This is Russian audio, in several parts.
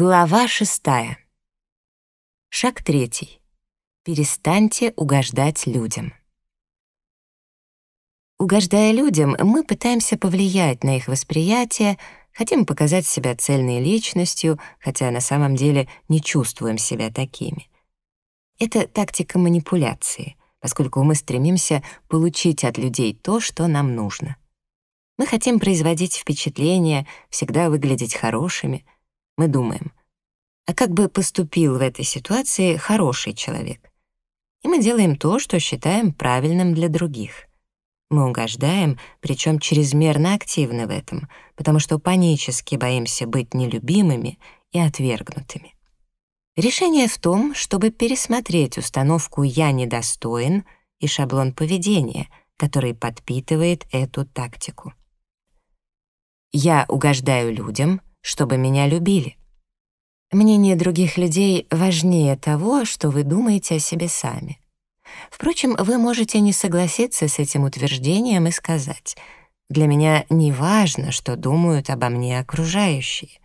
Глава шестая. Шаг третий. Перестаньте угождать людям. Угождая людям, мы пытаемся повлиять на их восприятие, хотим показать себя цельной личностью, хотя на самом деле не чувствуем себя такими. Это тактика манипуляции, поскольку мы стремимся получить от людей то, что нам нужно. Мы хотим производить впечатление, всегда выглядеть хорошими. Мы думаем, а как бы поступил в этой ситуации хороший человек? И мы делаем то, что считаем правильным для других. Мы угождаем, причем чрезмерно активны в этом, потому что панически боимся быть нелюбимыми и отвергнутыми. Решение в том, чтобы пересмотреть установку «я недостоин» и шаблон поведения, который подпитывает эту тактику. Я угождаю людям, чтобы меня любили. Мнение других людей важнее того, что вы думаете о себе сами. Впрочем, вы можете не согласиться с этим утверждением и сказать, «Для меня не важно, что думают обо мне окружающие».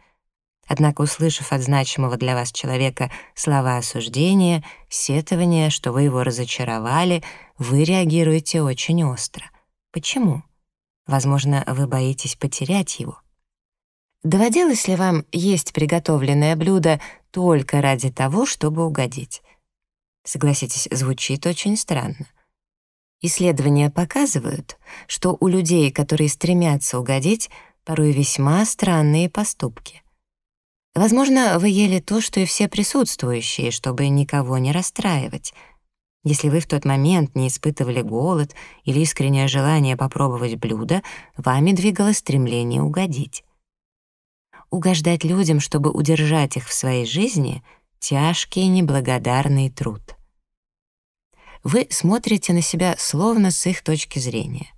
Однако, услышав от значимого для вас человека слова осуждения, сетования, что вы его разочаровали, вы реагируете очень остро. Почему? Возможно, вы боитесь потерять его. Доводилось ли вам есть приготовленное блюдо только ради того, чтобы угодить? Согласитесь, звучит очень странно. Исследования показывают, что у людей, которые стремятся угодить, порой весьма странные поступки. Возможно, вы ели то, что и все присутствующие, чтобы никого не расстраивать. Если вы в тот момент не испытывали голод или искреннее желание попробовать блюдо, вами двигало стремление угодить. Угождать людям, чтобы удержать их в своей жизни — тяжкий неблагодарный труд. Вы смотрите на себя словно с их точки зрения.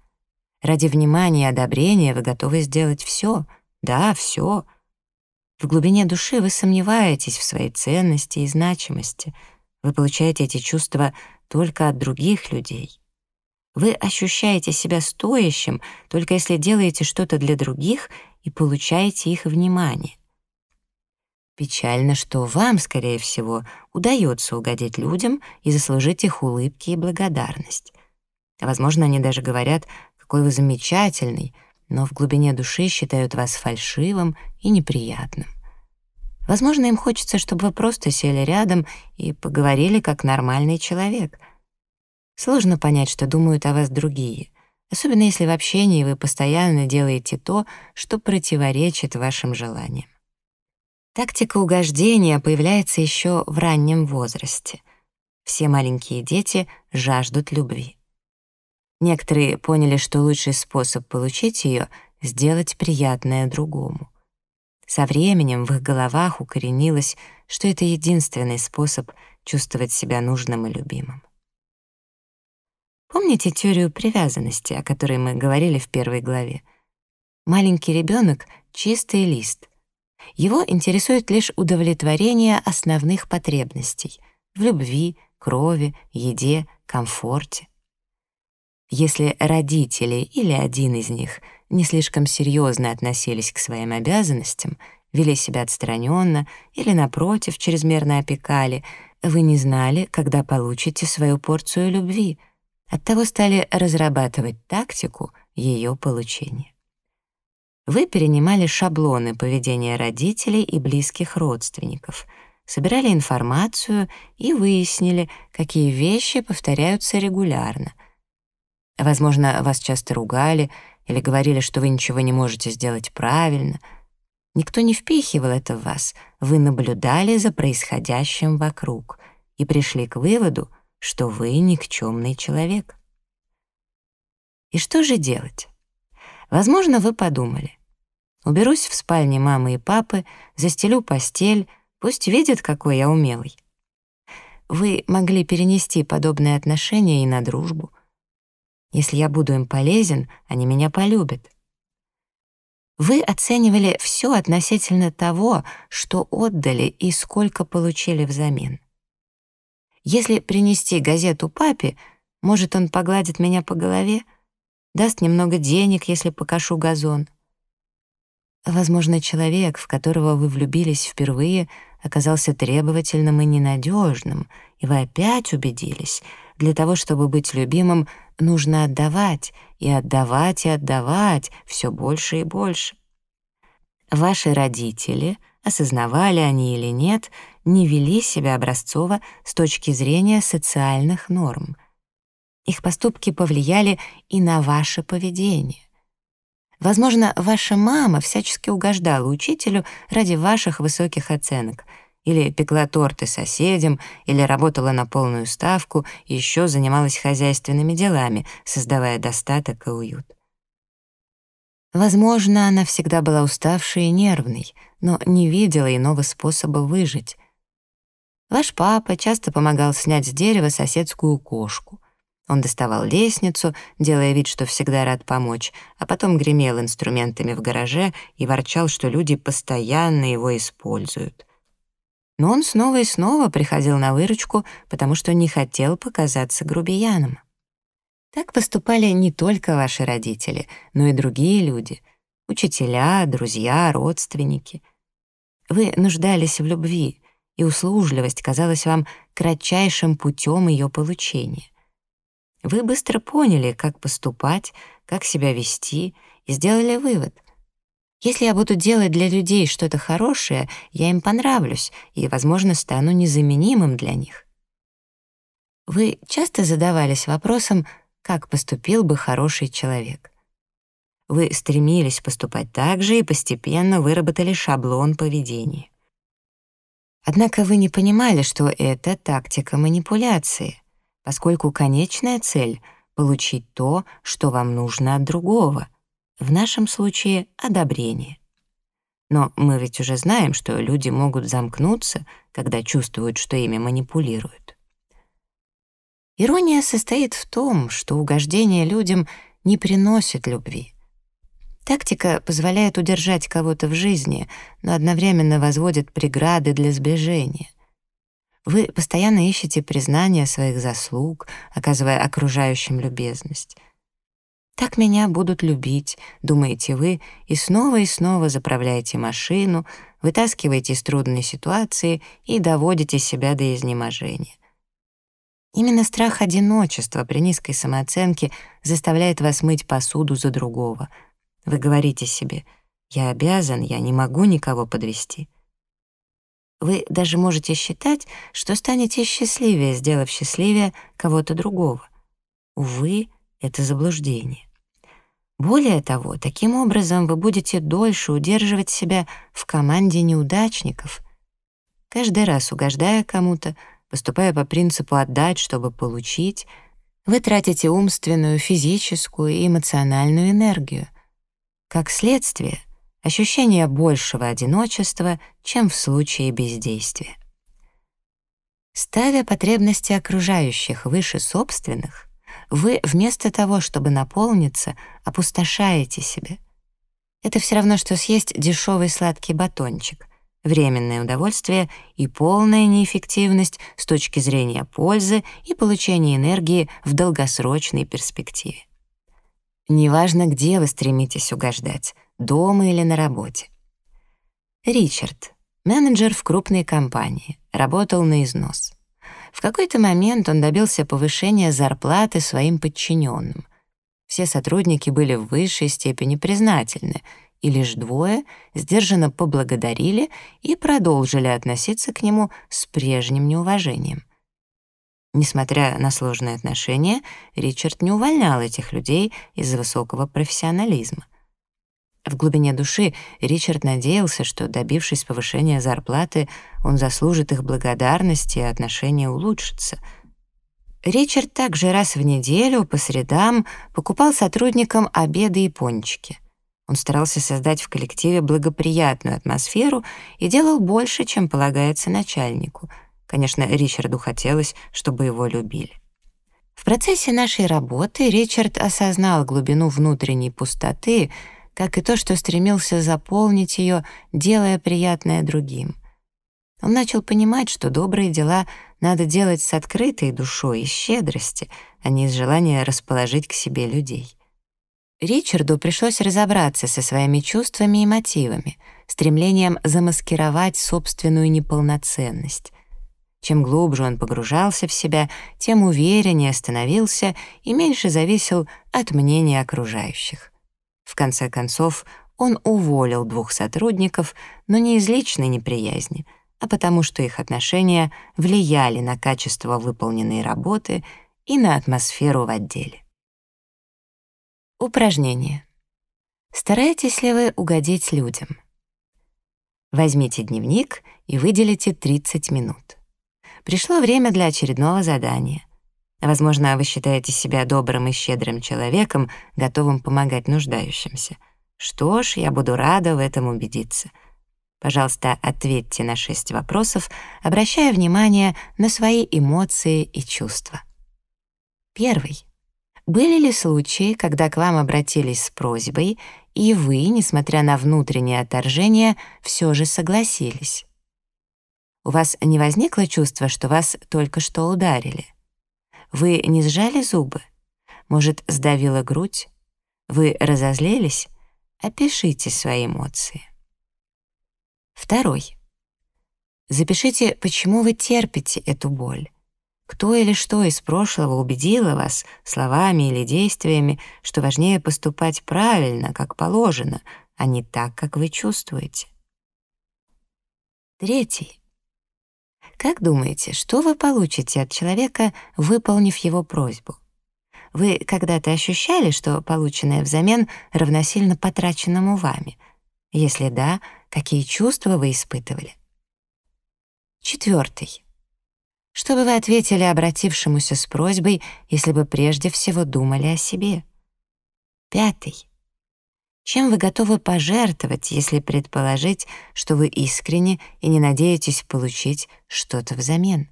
Ради внимания и одобрения вы готовы сделать все, да, все. В глубине души вы сомневаетесь в своей ценности и значимости. Вы получаете эти чувства только от других людей. Вы ощущаете себя стоящим, только если делаете что-то для других и получаете их внимание. Печально, что вам, скорее всего, удается угодить людям и заслужить их улыбки и благодарность. Возможно, они даже говорят, какой вы замечательный, но в глубине души считают вас фальшивым и неприятным. Возможно, им хочется, чтобы вы просто сели рядом и поговорили как нормальный человек. Сложно понять, что думают о вас другие, особенно если в общении вы постоянно делаете то, что противоречит вашим желаниям. Тактика угождения появляется еще в раннем возрасте. Все маленькие дети жаждут любви. Некоторые поняли, что лучший способ получить ее — сделать приятное другому. Со временем в их головах укоренилось, что это единственный способ чувствовать себя нужным и любимым. Помните теорию привязанности, о которой мы говорили в первой главе? Маленький ребенок — чистый лист — его интересует лишь удовлетворение основных потребностей в любви, крови, еде, комфорте. Если родители или один из них не слишком серьезно относились к своим обязанностям, вели себя отстраненно или, напротив, чрезмерно опекали, вы не знали, когда получите свою порцию любви, оттого стали разрабатывать тактику ее получения. Вы перенимали шаблоны поведения родителей и близких родственников, собирали информацию и выяснили, какие вещи повторяются регулярно. Возможно, вас часто ругали или говорили, что вы ничего не можете сделать правильно. Никто не впихивал это в вас, вы наблюдали за происходящим вокруг и пришли к выводу, что вы никчемный человек. И что же делать? Возможно, вы подумали. Уберусь в спальне мамы и папы, застелю постель, пусть видят, какой я умелый. Вы могли перенести подобные отношения и на дружбу. Если я буду им полезен, они меня полюбят. Вы оценивали все относительно того, что отдали и сколько получили взамен. Если принести газету папе, может, он погладит меня по голове, даст немного денег, если покашу газон — Возможно, человек, в которого вы влюбились впервые, оказался требовательным и ненадежным, и вы опять убедились, для того, чтобы быть любимым, нужно отдавать, и отдавать, и отдавать все больше и больше. Ваши родители, осознавали они или нет, не вели себя образцово с точки зрения социальных норм. Их поступки повлияли и на ваше поведение. Возможно, ваша мама всячески угождала учителю ради ваших высоких оценок, или пекла торты соседям, или работала на полную ставку еще занималась хозяйственными делами, создавая достаток и уют. Возможно, она всегда была уставшей и нервной, но не видела иного способа выжить. Ваш папа часто помогал снять с дерева соседскую кошку. Он доставал лестницу, делая вид, что всегда рад помочь, а потом гремел инструментами в гараже и ворчал, что люди постоянно его используют. Но он снова и снова приходил на выручку, потому что не хотел показаться грубияном. Так поступали не только ваши родители, но и другие люди — учителя, друзья, родственники. Вы нуждались в любви, и услужливость казалась вам кратчайшим путем ее получения. Вы быстро поняли, как поступать, как себя вести, и сделали вывод. Если я буду делать для людей что-то хорошее, я им понравлюсь и, возможно, стану незаменимым для них. Вы часто задавались вопросом, как поступил бы хороший человек. Вы стремились поступать так же и постепенно выработали шаблон поведения. Однако вы не понимали, что это тактика манипуляции поскольку конечная цель — получить то, что вам нужно от другого, в нашем случае — одобрение. Но мы ведь уже знаем, что люди могут замкнуться, когда чувствуют, что ими манипулируют. Ирония состоит в том, что угождение людям не приносит любви. Тактика позволяет удержать кого-то в жизни, но одновременно возводит преграды для сближения. Вы постоянно ищете признание своих заслуг, оказывая окружающим любезность. «Так меня будут любить», — думаете вы, и снова и снова заправляете машину, вытаскиваете из трудной ситуации и доводите себя до изнеможения. Именно страх одиночества при низкой самооценке заставляет вас мыть посуду за другого. Вы говорите себе «я обязан, я не могу никого подвести». Вы даже можете считать, что станете счастливее, сделав счастливее кого-то другого. Увы, это заблуждение. Более того, таким образом вы будете дольше удерживать себя в команде неудачников. Каждый раз угождая кому-то, поступая по принципу «отдать, чтобы получить», вы тратите умственную, физическую и эмоциональную энергию. Как следствие, ощущение большего одиночества, чем в случае бездействия. Ставя потребности окружающих выше собственных, вы вместо того, чтобы наполниться, опустошаете себя. Это все равно, что съесть дешевый сладкий батончик, временное удовольствие и полная неэффективность с точки зрения пользы и получения энергии в долгосрочной перспективе. Неважно, где вы стремитесь угождать, дома или на работе. Ричард, менеджер в крупной компании, работал на износ. В какой-то момент он добился повышения зарплаты своим подчиненным. Все сотрудники были в высшей степени признательны, и лишь двое сдержанно поблагодарили и продолжили относиться к нему с прежним неуважением. Несмотря на сложные отношения, Ричард не увольнял этих людей из-за высокого профессионализма. В глубине души Ричард надеялся, что, добившись повышения зарплаты, он заслужит их благодарности и отношения улучшатся. Ричард также раз в неделю по средам покупал сотрудникам обеды и пончики. Он старался создать в коллективе благоприятную атмосферу и делал больше, чем полагается начальнику. Конечно, Ричарду хотелось, чтобы его любили. В процессе нашей работы Ричард осознал глубину внутренней пустоты — как и то, что стремился заполнить ее, делая приятное другим. Он начал понимать, что добрые дела надо делать с открытой душой и щедрости, а не из желания расположить к себе людей. Ричарду пришлось разобраться со своими чувствами и мотивами, стремлением замаскировать собственную неполноценность. Чем глубже он погружался в себя, тем увереннее становился и меньше зависел от мнения окружающих. В конце концов, он уволил двух сотрудников, но не из личной неприязни, а потому что их отношения влияли на качество выполненной работы и на атмосферу в отделе. Упражнение. Стараетесь ли вы угодить людям? Возьмите дневник и выделите 30 минут. Пришло время для очередного задания. Возможно, вы считаете себя добрым и щедрым человеком, готовым помогать нуждающимся. Что ж, я буду рада в этом убедиться. Пожалуйста, ответьте на шесть вопросов, обращая внимание на свои эмоции и чувства. Первый. Были ли случаи, когда к вам обратились с просьбой, и вы, несмотря на внутреннее отторжение, все же согласились? У вас не возникло чувства, что вас только что ударили? Вы не сжали зубы? Может, сдавила грудь? Вы разозлились? Опишите свои эмоции. Второй. Запишите, почему вы терпите эту боль. Кто или что из прошлого убедило вас словами или действиями, что важнее поступать правильно, как положено, а не так, как вы чувствуете. Третий. Как думаете, что вы получите от человека, выполнив его просьбу? Вы когда-то ощущали, что полученное взамен равносильно потраченному вами? Если да, какие чувства вы испытывали? Четвертый. Что бы вы ответили обратившемуся с просьбой, если бы прежде всего думали о себе? Пятый. Чем вы готовы пожертвовать, если предположить, что вы искренне и не надеетесь получить что-то взамен?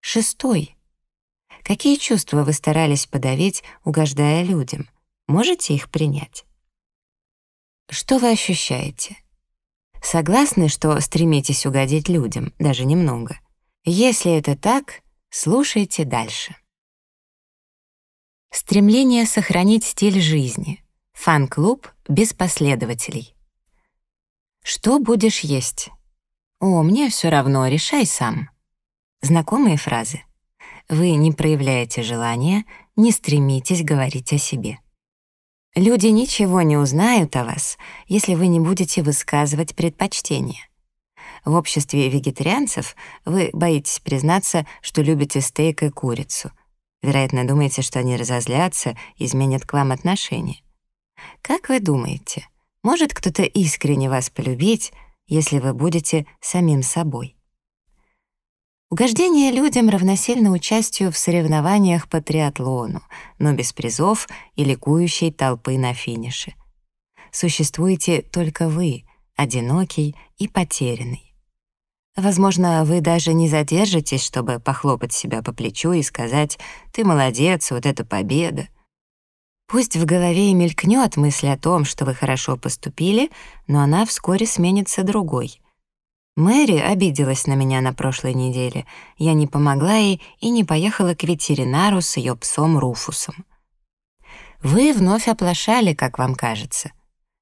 Шестой. Какие чувства вы старались подавить, угождая людям? Можете их принять? Что вы ощущаете? Согласны, что стремитесь угодить людям, даже немного? Если это так, слушайте дальше. Стремление сохранить стиль жизни — Фан-клуб без последователей. Что будешь есть? О, мне все равно, решай сам. Знакомые фразы. Вы не проявляете желания, не стремитесь говорить о себе. Люди ничего не узнают о вас, если вы не будете высказывать предпочтения. В обществе вегетарианцев вы боитесь признаться, что любите стейк и курицу. Вероятно, думаете, что они разозлятся, изменят к вам отношения. Как вы думаете, может кто-то искренне вас полюбить, если вы будете самим собой? Угождение людям равносильно участию в соревнованиях по триатлону, но без призов и ликующей толпы на финише. Существуете только вы, одинокий и потерянный. Возможно, вы даже не задержитесь, чтобы похлопать себя по плечу и сказать «ты молодец, вот это победа». Пусть в голове и мелькнет мысль о том, что вы хорошо поступили, но она вскоре сменится другой. Мэри обиделась на меня на прошлой неделе. Я не помогла ей и не поехала к ветеринару с ее псом Руфусом. Вы вновь оплошали, как вам кажется.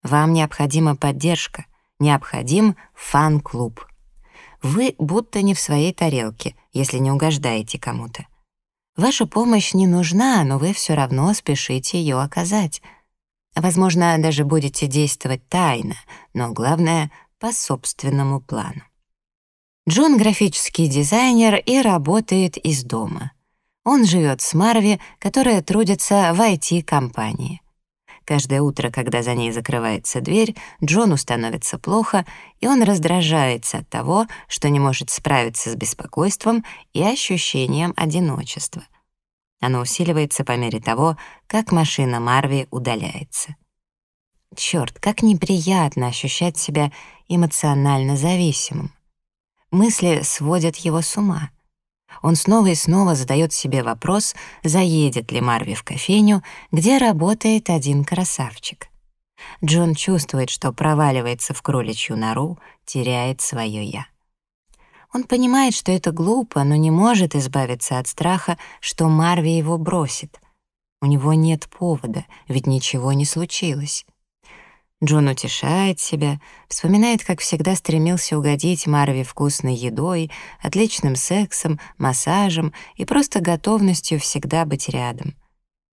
Вам необходима поддержка, необходим фан-клуб. Вы будто не в своей тарелке, если не угождаете кому-то. Ваша помощь не нужна, но вы все равно спешите ее оказать. Возможно, даже будете действовать тайно, но главное — по собственному плану. Джон — графический дизайнер и работает из дома. Он живет с Марви, которая трудится в IT-компании. Каждое утро, когда за ней закрывается дверь, Джону становится плохо, и он раздражается от того, что не может справиться с беспокойством и ощущением одиночества. Оно усиливается по мере того, как машина Марви удаляется. Чёрт, как неприятно ощущать себя эмоционально зависимым. Мысли сводят его с ума — он снова и снова задает себе вопрос, заедет ли Марви в кофейню, где работает один красавчик. Джон чувствует, что проваливается в кроличью нору, теряет свое «я». Он понимает, что это глупо, но не может избавиться от страха, что Марви его бросит. У него нет повода, ведь ничего не случилось. Джон утешает себя, вспоминает, как всегда стремился угодить Марве вкусной едой, отличным сексом, массажем и просто готовностью всегда быть рядом.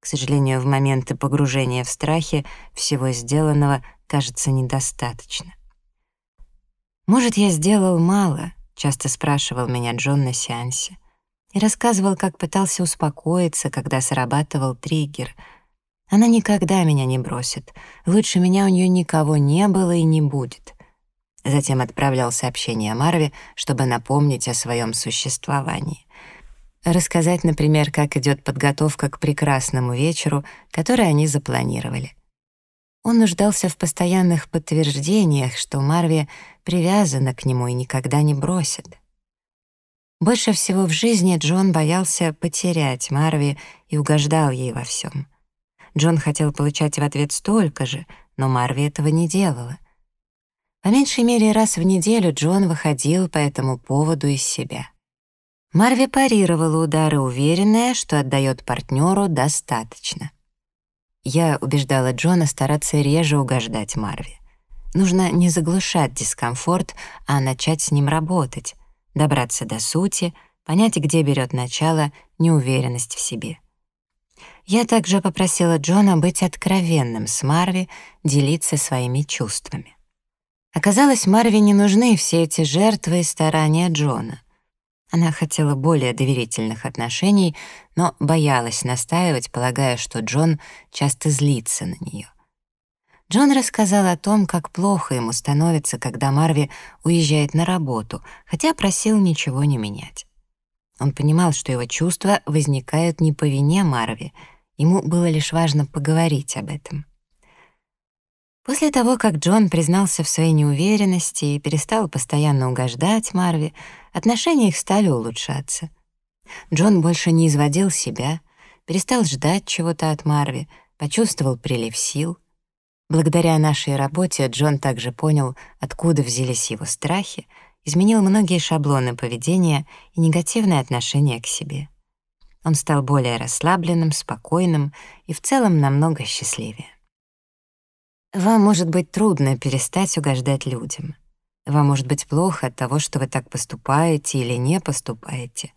К сожалению, в моменты погружения в страхи всего сделанного кажется недостаточно. «Может, я сделал мало?» — часто спрашивал меня Джон на сеансе. И рассказывал, как пытался успокоиться, когда срабатывал триггер — она никогда меня не бросит. Лучше меня у нее никого не было и не будет. Затем отправлял сообщение Марве, чтобы напомнить о своем существовании. Рассказать, например, как идет подготовка к прекрасному вечеру, который они запланировали. Он нуждался в постоянных подтверждениях, что Марви привязана к нему и никогда не бросит. Больше всего в жизни Джон боялся потерять Марви и угождал ей во всем. Джон хотел получать в ответ столько же, но Марви этого не делала. По меньшей мере раз в неделю Джон выходил по этому поводу из себя. Марви парировала удары, уверенная, что отдает партнеру достаточно. Я убеждала Джона стараться реже угождать Марви. Нужно не заглушать дискомфорт, а начать с ним работать, добраться до сути, понять, где берет начало неуверенность в себе. Я также попросила Джона быть откровенным с Марви, делиться своими чувствами. Оказалось, Марви не нужны все эти жертвы и старания Джона. Она хотела более доверительных отношений, но боялась настаивать, полагая, что Джон часто злится на нее. Джон рассказал о том, как плохо ему становится, когда Марви уезжает на работу, хотя просил ничего не менять. Он понимал, что его чувства возникают не по вине Марви — Ему было лишь важно поговорить об этом. После того, как Джон признался в своей неуверенности и перестал постоянно угождать Марви, отношения их стали улучшаться. Джон больше не изводил себя, перестал ждать чего-то от Марви, почувствовал прилив сил. Благодаря нашей работе Джон также понял, откуда взялись его страхи, изменил многие шаблоны поведения и негативное отношение к себе. Он стал более расслабленным, спокойным и в целом намного счастливее. Вам может быть трудно перестать угождать людям. Вам может быть плохо от того, что вы так поступаете или не поступаете.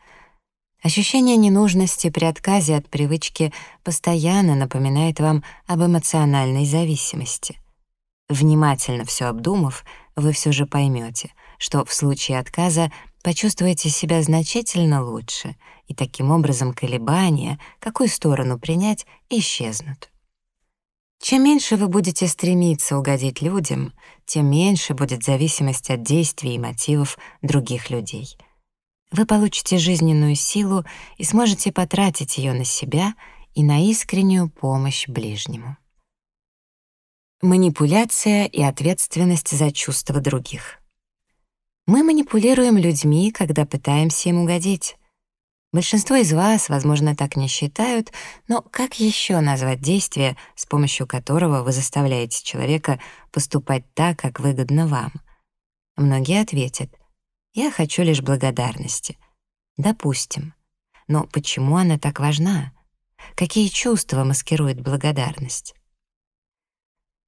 Ощущение ненужности при отказе от привычки постоянно напоминает вам об эмоциональной зависимости. Внимательно все обдумав, вы все же поймете, что в случае отказа почувствуете себя значительно лучше — и таким образом колебания, какую сторону принять, исчезнут. Чем меньше вы будете стремиться угодить людям, тем меньше будет зависимость от действий и мотивов других людей. Вы получите жизненную силу и сможете потратить ее на себя и на искреннюю помощь ближнему. Манипуляция и ответственность за чувства других. Мы манипулируем людьми, когда пытаемся им угодить. Большинство из вас, возможно, так не считают, но как еще назвать действие, с помощью которого вы заставляете человека поступать так, как выгодно вам? Многие ответят, я хочу лишь благодарности. Допустим. Но почему она так важна? Какие чувства маскирует благодарность?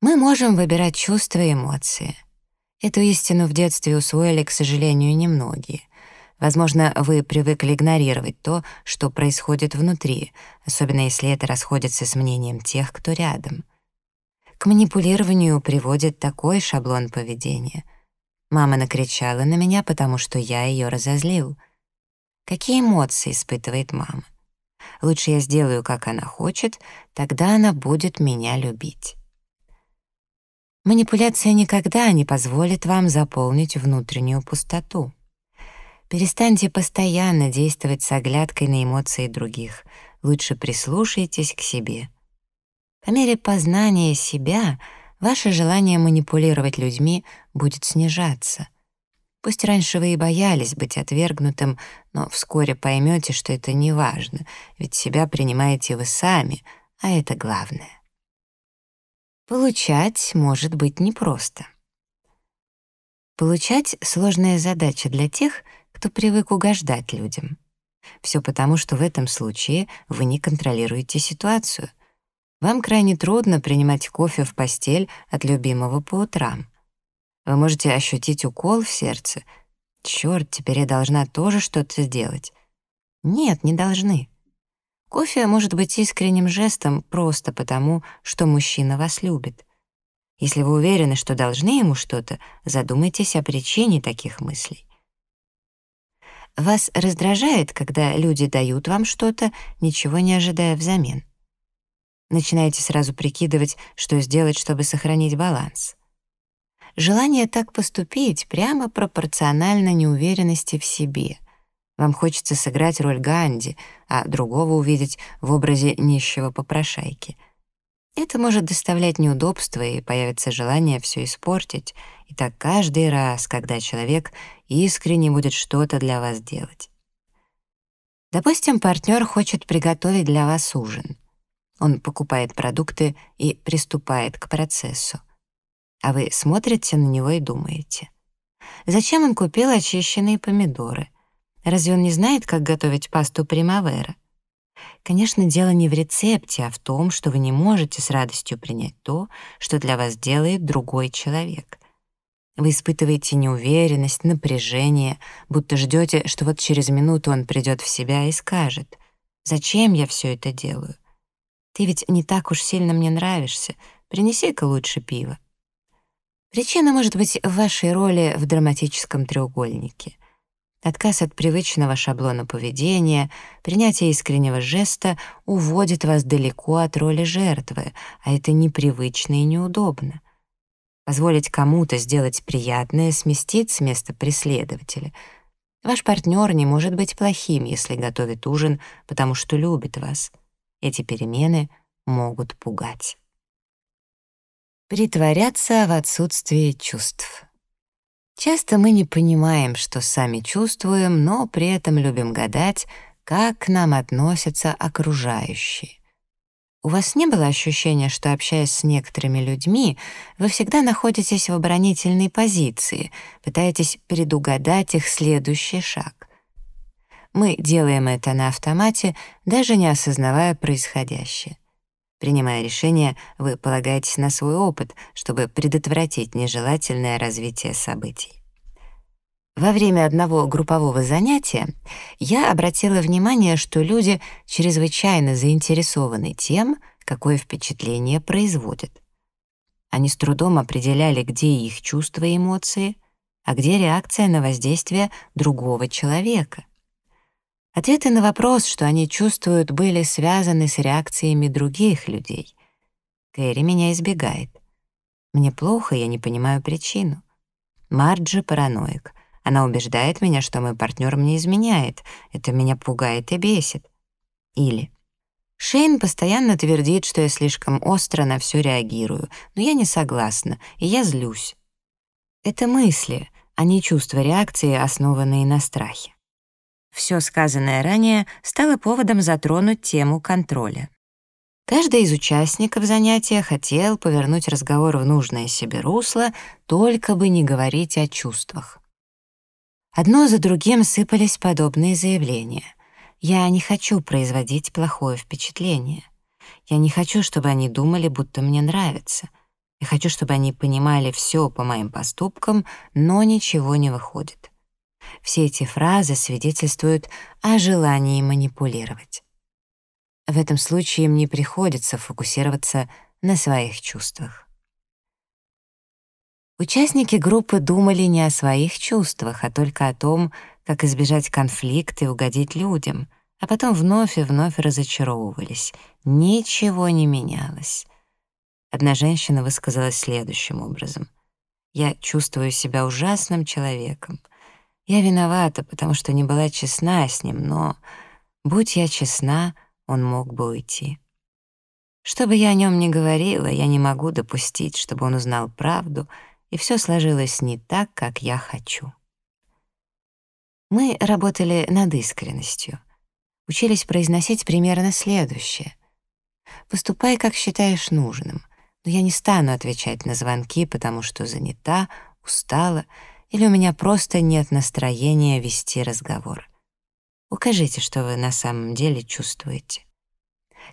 Мы можем выбирать чувства и эмоции. Эту истину в детстве усвоили, к сожалению, немногие. Возможно, вы привыкли игнорировать то, что происходит внутри, особенно если это расходится с мнением тех, кто рядом. К манипулированию приводит такой шаблон поведения. Мама накричала на меня, потому что я ее разозлил. Какие эмоции испытывает мама? Лучше я сделаю, как она хочет, тогда она будет меня любить. Манипуляция никогда не позволит вам заполнить внутреннюю пустоту. Перестаньте постоянно действовать с оглядкой на эмоции других. Лучше прислушайтесь к себе. По мере познания себя ваше желание манипулировать людьми будет снижаться. Пусть раньше вы и боялись быть отвергнутым, но вскоре поймете, что это не важно, ведь себя принимаете вы сами, а это главное. Получать может быть непросто. Получать — сложная задача для тех, кто привык угождать людям. Все потому, что в этом случае вы не контролируете ситуацию. Вам крайне трудно принимать кофе в постель от любимого по утрам. Вы можете ощутить укол в сердце. Черт, теперь я должна тоже что-то сделать. Нет, не должны. Кофе может быть искренним жестом просто потому, что мужчина вас любит. Если вы уверены, что должны ему что-то, задумайтесь о причине таких мыслей. Вас раздражает, когда люди дают вам что-то, ничего не ожидая взамен. Начинаете сразу прикидывать, что сделать, чтобы сохранить баланс. Желание так поступить прямо пропорционально неуверенности в себе. Вам хочется сыграть роль Ганди, а другого увидеть в образе нищего попрошайки — это может доставлять неудобства, и появится желание все испортить. И так каждый раз, когда человек искренне будет что-то для вас делать. Допустим, партнер хочет приготовить для вас ужин. Он покупает продукты и приступает к процессу. А вы смотрите на него и думаете. Зачем он купил очищенные помидоры? Разве он не знает, как готовить пасту примавера? Конечно, дело не в рецепте, а в том, что вы не можете с радостью принять то, что для вас делает другой человек. Вы испытываете неуверенность, напряжение, будто ждете, что вот через минуту он придет в себя и скажет «Зачем я все это делаю? Ты ведь не так уж сильно мне нравишься, принеси-ка лучше пиво». Причина может быть в вашей роли в драматическом треугольнике. Отказ от привычного шаблона поведения, принятие искреннего жеста уводит вас далеко от роли жертвы, а это непривычно и неудобно. Позволить кому-то сделать приятное сместить с места преследователя. Ваш партнер не может быть плохим, если готовит ужин, потому что любит вас. Эти перемены могут пугать. Притворяться в отсутствии чувств. Часто мы не понимаем, что сами чувствуем, но при этом любим гадать, как к нам относятся окружающие. У вас не было ощущения, что, общаясь с некоторыми людьми, вы всегда находитесь в оборонительной позиции, пытаетесь предугадать их следующий шаг? Мы делаем это на автомате, даже не осознавая происходящее. Принимая решение, вы полагаетесь на свой опыт, чтобы предотвратить нежелательное развитие событий. Во время одного группового занятия я обратила внимание, что люди чрезвычайно заинтересованы тем, какое впечатление производят. Они с трудом определяли, где их чувства и эмоции, а где реакция на воздействие другого человека. Ответы на вопрос, что они чувствуют, были связаны с реакциями других людей. Кэрри меня избегает. Мне плохо, я не понимаю причину. Марджи параноик. Она убеждает меня, что мой партнер мне изменяет. Это меня пугает и бесит. Или Шейн постоянно твердит, что я слишком остро на все реагирую, но я не согласна, и я злюсь. Это мысли, а не чувства реакции, основанные на страхе. Все сказанное ранее стало поводом затронуть тему контроля. Каждый из участников занятия хотел повернуть разговор в нужное себе русло, только бы не говорить о чувствах. Одно за другим сыпались подобные заявления. «Я не хочу производить плохое впечатление. Я не хочу, чтобы они думали, будто мне нравится. Я хочу, чтобы они понимали все по моим поступкам, но ничего не выходит. Все эти фразы свидетельствуют о желании манипулировать. В этом случае им не приходится фокусироваться на своих чувствах. Участники группы думали не о своих чувствах, а только о том, как избежать конфликта и угодить людям, а потом вновь и вновь разочаровывались. Ничего не менялось. Одна женщина высказалась следующим образом. «Я чувствую себя ужасным человеком. Я виновата, потому что не была честна с ним, но, будь я честна, он мог бы уйти. Что бы я о нем ни говорила, я не могу допустить, чтобы он узнал правду, и все сложилось не так, как я хочу. Мы работали над искренностью. Учились произносить примерно следующее. «Поступай, как считаешь нужным, но я не стану отвечать на звонки, потому что занята, устала или у меня просто нет настроения вести разговор. Укажите, что вы на самом деле чувствуете.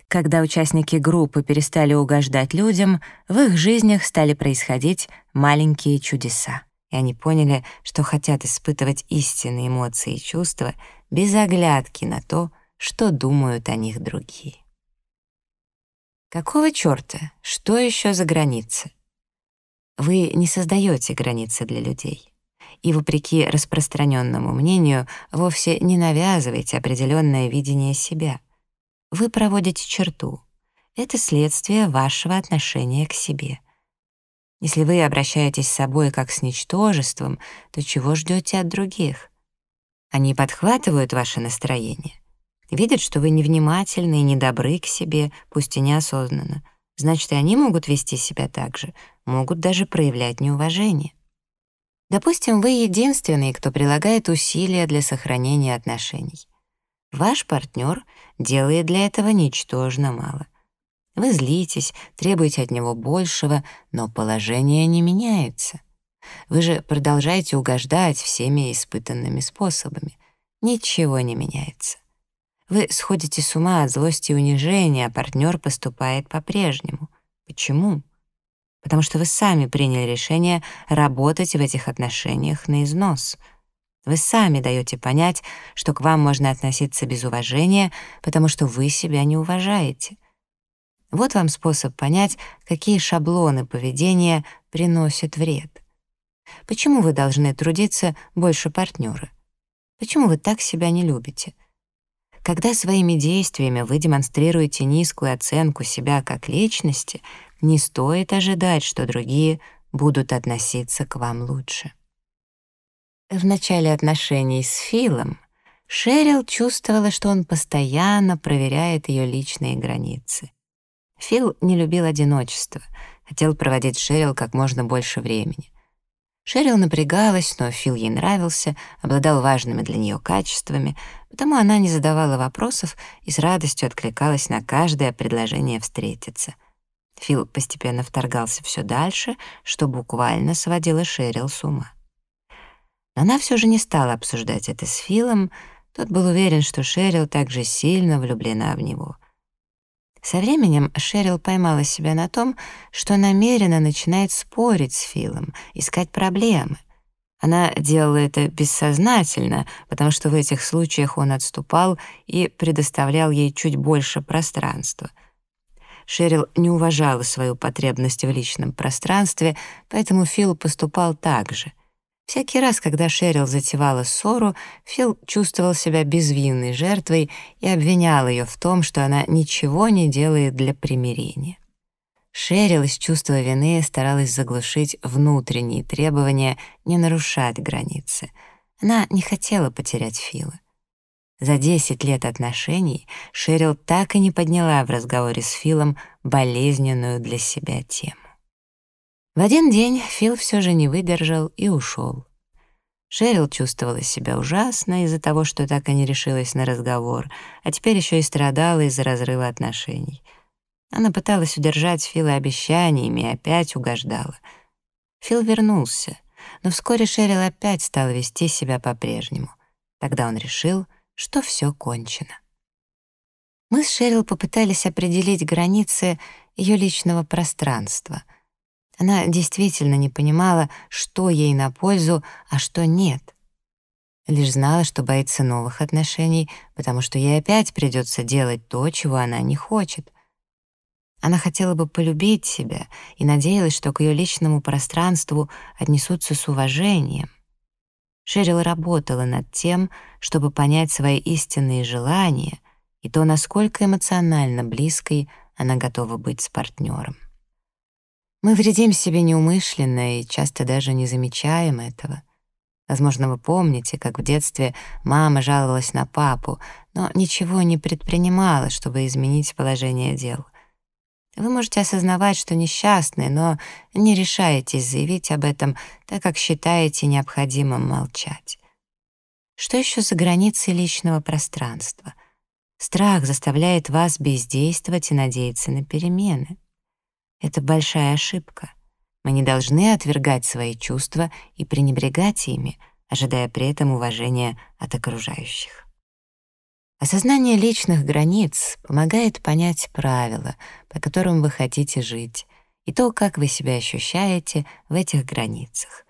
Когда участники группы перестали угождать людям, в их жизнях стали происходить маленькие чудеса, и они поняли, что хотят испытывать истинные эмоции и чувства без оглядки на то, что думают о них другие. Какого чёрта? Что еще за границы? Вы не создаете границы для людей. И, вопреки распространенному мнению, вовсе не навязываете определенное видение себя. Вы проводите черту. Это следствие вашего отношения к себе. Если вы обращаетесь с собой как с ничтожеством, то чего ждете от других? Они подхватывают ваше настроение — видят, что вы невнимательны и недобры к себе, пусть и неосознанно, значит, и они могут вести себя так же, могут даже проявлять неуважение. Допустим, вы единственный, кто прилагает усилия для сохранения отношений. Ваш партнер делает для этого ничтожно мало. Вы злитесь, требуете от него большего, но положение не меняется. Вы же продолжаете угождать всеми испытанными способами. Ничего не меняется. Вы сходите с ума от злости и унижения, а партнер поступает по-прежнему. Почему? Потому что вы сами приняли решение работать в этих отношениях на износ. Вы сами даете понять, что к вам можно относиться без уважения, потому что вы себя не уважаете. Вот вам способ понять, какие шаблоны поведения приносят вред. Почему вы должны трудиться больше партнера? Почему вы так себя не любите? Когда своими действиями вы демонстрируете низкую оценку себя как личности, не стоит ожидать, что другие будут относиться к вам лучше. В начале отношений с Филом Шерил чувствовала, что он постоянно проверяет ее личные границы. Фил не любил одиночество, хотел проводить Шерил как можно больше времени. Шерил напрягалась, но Фил ей нравился, обладал важными для нее качествами, потому она не задавала вопросов и с радостью откликалась на каждое предложение встретиться. Фил постепенно вторгался все дальше, что буквально сводило Шерил с ума. Но она все же не стала обсуждать это с Филом, тот был уверен, что Шерил также сильно влюблена в него — со временем Шерил поймала себя на том, что намеренно начинает спорить с Филом, искать проблемы. Она делала это бессознательно, потому что в этих случаях он отступал и предоставлял ей чуть больше пространства. Шерил не уважала свою потребность в личном пространстве, поэтому Фил поступал так же. Всякий раз, когда Шерил затевала ссору, Фил чувствовал себя безвинной жертвой и обвинял ее в том, что она ничего не делает для примирения. Шерил из чувства вины старалась заглушить внутренние требования не нарушать границы. Она не хотела потерять Фила. За 10 лет отношений Шерил так и не подняла в разговоре с Филом болезненную для себя тему. В один день Фил все же не выдержал и ушел. Шерил чувствовала себя ужасно из-за того, что так и не решилась на разговор, а теперь еще и страдала из-за разрыва отношений. Она пыталась удержать Фила обещаниями и опять угождала. Фил вернулся, но вскоре Шерил опять стал вести себя по-прежнему. Тогда он решил, что все кончено. Мы с Шерил попытались определить границы ее личного пространства — она действительно не понимала, что ей на пользу, а что нет. Лишь знала, что боится новых отношений, потому что ей опять придется делать то, чего она не хочет. Она хотела бы полюбить себя и надеялась, что к ее личному пространству отнесутся с уважением. Шерил работала над тем, чтобы понять свои истинные желания и то, насколько эмоционально близкой она готова быть с партнером. Мы вредим себе неумышленно и часто даже не замечаем этого. Возможно, вы помните, как в детстве мама жаловалась на папу, но ничего не предпринимала, чтобы изменить положение дел. Вы можете осознавать, что несчастны, но не решаетесь заявить об этом, так как считаете необходимым молчать. Что еще за границы личного пространства? Страх заставляет вас бездействовать и надеяться на перемены. Это большая ошибка. Мы не должны отвергать свои чувства и пренебрегать ими, ожидая при этом уважения от окружающих. Осознание личных границ помогает понять правила, по которым вы хотите жить, и то, как вы себя ощущаете в этих границах.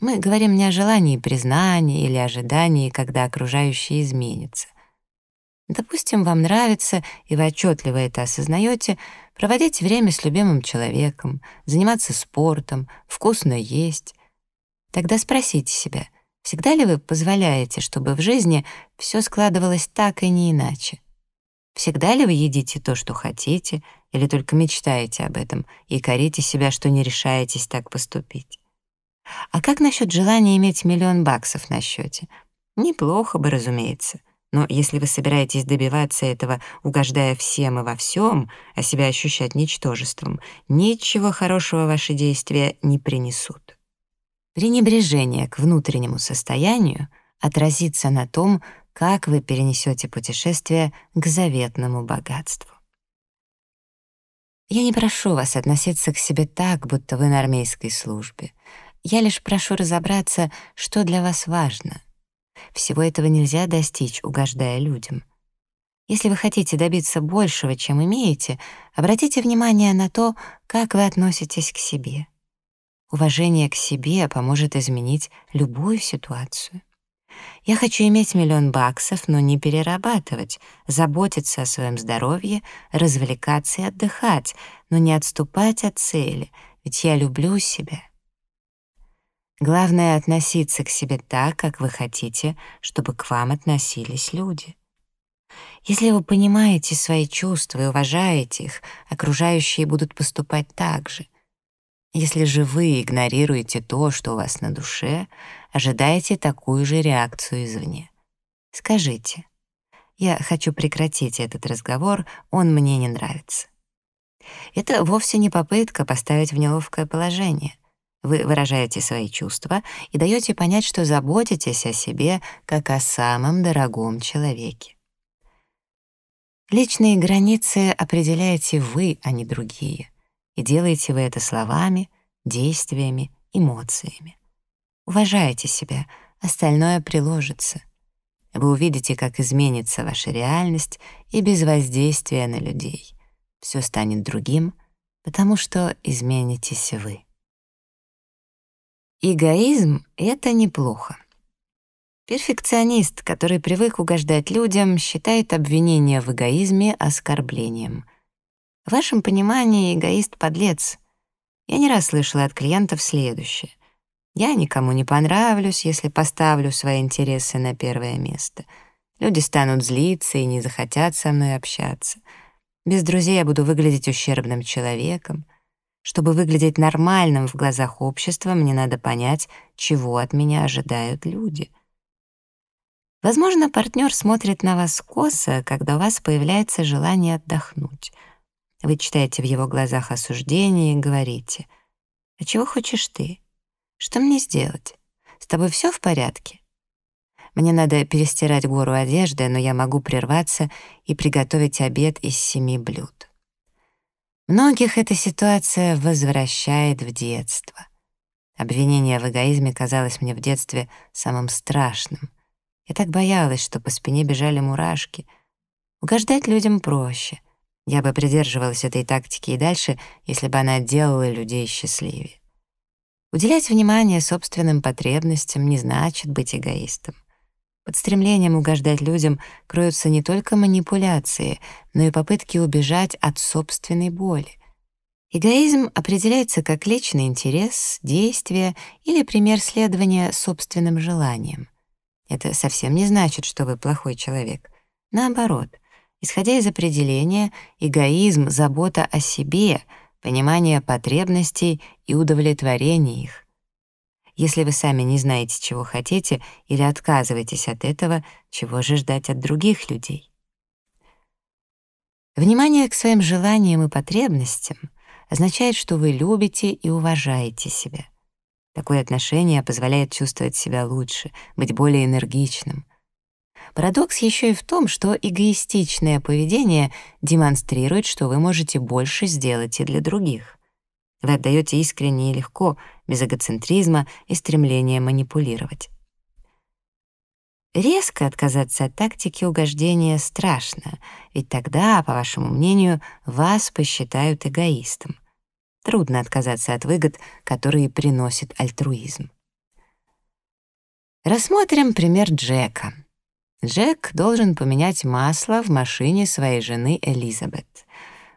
Мы говорим не о желании признания или ожидании, когда окружающие изменятся. Допустим, вам нравится, и вы отчетливо это осознаете, проводить время с любимым человеком, заниматься спортом, вкусно есть. Тогда спросите себя, всегда ли вы позволяете, чтобы в жизни все складывалось так и не иначе? Всегда ли вы едите то, что хотите, или только мечтаете об этом и корите себя, что не решаетесь так поступить? А как насчет желания иметь миллион баксов на счете? Неплохо бы, разумеется. Но если вы собираетесь добиваться этого, угождая всем и во всем, а себя ощущать ничтожеством, ничего хорошего ваши действия не принесут. Пренебрежение к внутреннему состоянию отразится на том, как вы перенесете путешествие к заветному богатству. Я не прошу вас относиться к себе так, будто вы на армейской службе. Я лишь прошу разобраться, что для вас важно. Всего этого нельзя достичь, угождая людям. Если вы хотите добиться большего, чем имеете, обратите внимание на то, как вы относитесь к себе. Уважение к себе поможет изменить любую ситуацию. Я хочу иметь миллион баксов, но не перерабатывать, заботиться о своем здоровье, развлекаться и отдыхать, но не отступать от цели, ведь я люблю себя. Главное — относиться к себе так, как вы хотите, чтобы к вам относились люди. Если вы понимаете свои чувства и уважаете их, окружающие будут поступать так же. Если же вы игнорируете то, что у вас на душе, ожидайте такую же реакцию извне. Скажите, я хочу прекратить этот разговор, он мне не нравится. Это вовсе не попытка поставить в неловкое положение. Вы выражаете свои чувства и даете понять, что заботитесь о себе как о самом дорогом человеке. Личные границы определяете вы, а не другие, и делаете вы это словами, действиями, эмоциями. Уважайте себя, остальное приложится. Вы увидите, как изменится ваша реальность и без воздействия на людей. Все станет другим, потому что изменитесь вы. Эгоизм — это неплохо. Перфекционист, который привык угождать людям, считает обвинение в эгоизме оскорблением. В вашем понимании эгоист — подлец. Я не раз слышала от клиентов следующее. «Я никому не понравлюсь, если поставлю свои интересы на первое место. Люди станут злиться и не захотят со мной общаться. Без друзей я буду выглядеть ущербным человеком. Чтобы выглядеть нормальным в глазах общества, мне надо понять, чего от меня ожидают люди. Возможно, партнер смотрит на вас косо, когда у вас появляется желание отдохнуть. Вы читаете в его глазах осуждение и говорите, «А чего хочешь ты? Что мне сделать? С тобой все в порядке?» Мне надо перестирать гору одежды, но я могу прерваться и приготовить обед из семи блюд. Многих эта ситуация возвращает в детство. Обвинение в эгоизме казалось мне в детстве самым страшным. Я так боялась, что по спине бежали мурашки. Угождать людям проще. Я бы придерживалась этой тактики и дальше, если бы она делала людей счастливее. Уделять внимание собственным потребностям не значит быть эгоистом. Под стремлением угождать людям кроются не только манипуляции, но и попытки убежать от собственной боли. Эгоизм определяется как личный интерес, действие или пример следования собственным желаниям. Это совсем не значит, что вы плохой человек. Наоборот, исходя из определения, эгоизм — забота о себе, понимание потребностей и удовлетворение их. Если вы сами не знаете, чего хотите, или отказываетесь от этого, чего же ждать от других людей? Внимание к своим желаниям и потребностям означает, что вы любите и уважаете себя. Такое отношение позволяет чувствовать себя лучше, быть более энергичным. Парадокс еще и в том, что эгоистичное поведение демонстрирует, что вы можете больше сделать и для других. Вы отдаете искренне и легко, без эгоцентризма и стремления манипулировать. Резко отказаться от тактики угождения страшно, ведь тогда, по вашему мнению, вас посчитают эгоистом. Трудно отказаться от выгод, которые приносит альтруизм. Рассмотрим пример Джека. Джек должен поменять масло в машине своей жены Элизабет.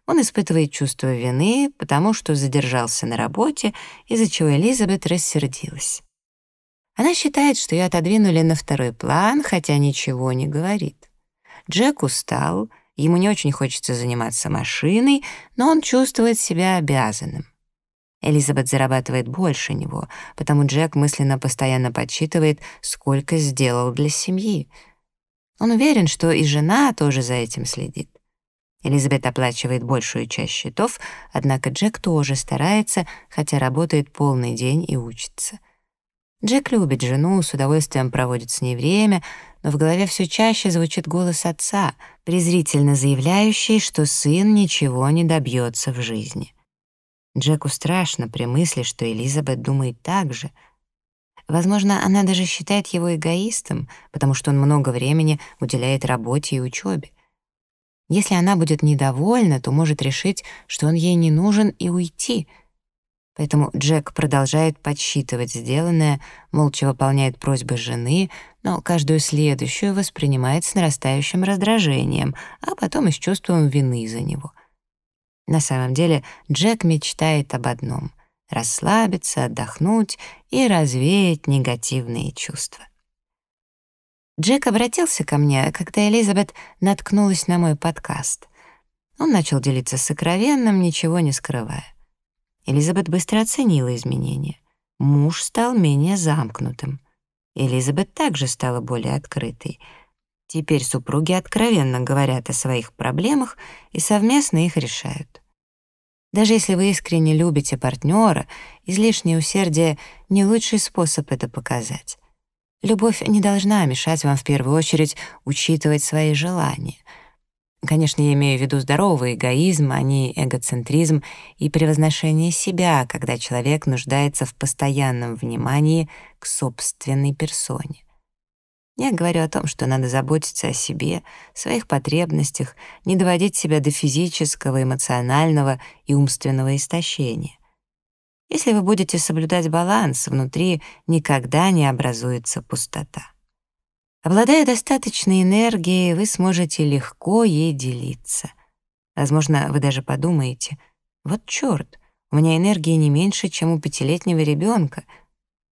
Он испытывает чувство вины, потому что задержался на работе, из-за чего Элизабет рассердилась. Она считает, что ее отодвинули на второй план, хотя ничего не говорит. Джек устал, ему не очень хочется заниматься машиной, но он чувствует себя обязанным. Элизабет зарабатывает больше него, потому Джек мысленно постоянно подсчитывает, сколько сделал для семьи. Он уверен, что и жена тоже за этим следит. Элизабет оплачивает большую часть счетов, однако Джек тоже старается, хотя работает полный день и учится. Джек любит жену, с удовольствием проводит с ней время, но в голове все чаще звучит голос отца, презрительно заявляющий, что сын ничего не добьется в жизни. Джеку страшно при мысли, что Элизабет думает так же. Возможно, она даже считает его эгоистом, потому что он много времени уделяет работе и учебе. Если она будет недовольна, то может решить, что он ей не нужен, и уйти — Поэтому Джек продолжает подсчитывать сделанное, молча выполняет просьбы жены, но каждую следующую воспринимает с нарастающим раздражением, а потом и с чувством вины за него. На самом деле Джек мечтает об одном — расслабиться, отдохнуть и развеять негативные чувства. Джек обратился ко мне, когда Элизабет наткнулась на мой подкаст. Он начал делиться сокровенным, ничего не скрывая. Элизабет быстро оценила изменения. Муж стал менее замкнутым. Элизабет также стала более открытой. Теперь супруги откровенно говорят о своих проблемах и совместно их решают. Даже если вы искренне любите партнера, излишнее усердие — не лучший способ это показать. Любовь не должна мешать вам в первую очередь учитывать свои желания — Конечно, я имею в виду здоровый эгоизм, а не эгоцентризм и превозношение себя, когда человек нуждается в постоянном внимании к собственной персоне. Я говорю о том, что надо заботиться о себе, своих потребностях, не доводить себя до физического, эмоционального и умственного истощения. Если вы будете соблюдать баланс, внутри никогда не образуется пустота. Обладая достаточной энергией, вы сможете легко ей делиться. Возможно, вы даже подумаете, вот чёрт, у меня энергии не меньше, чем у пятилетнего ребенка.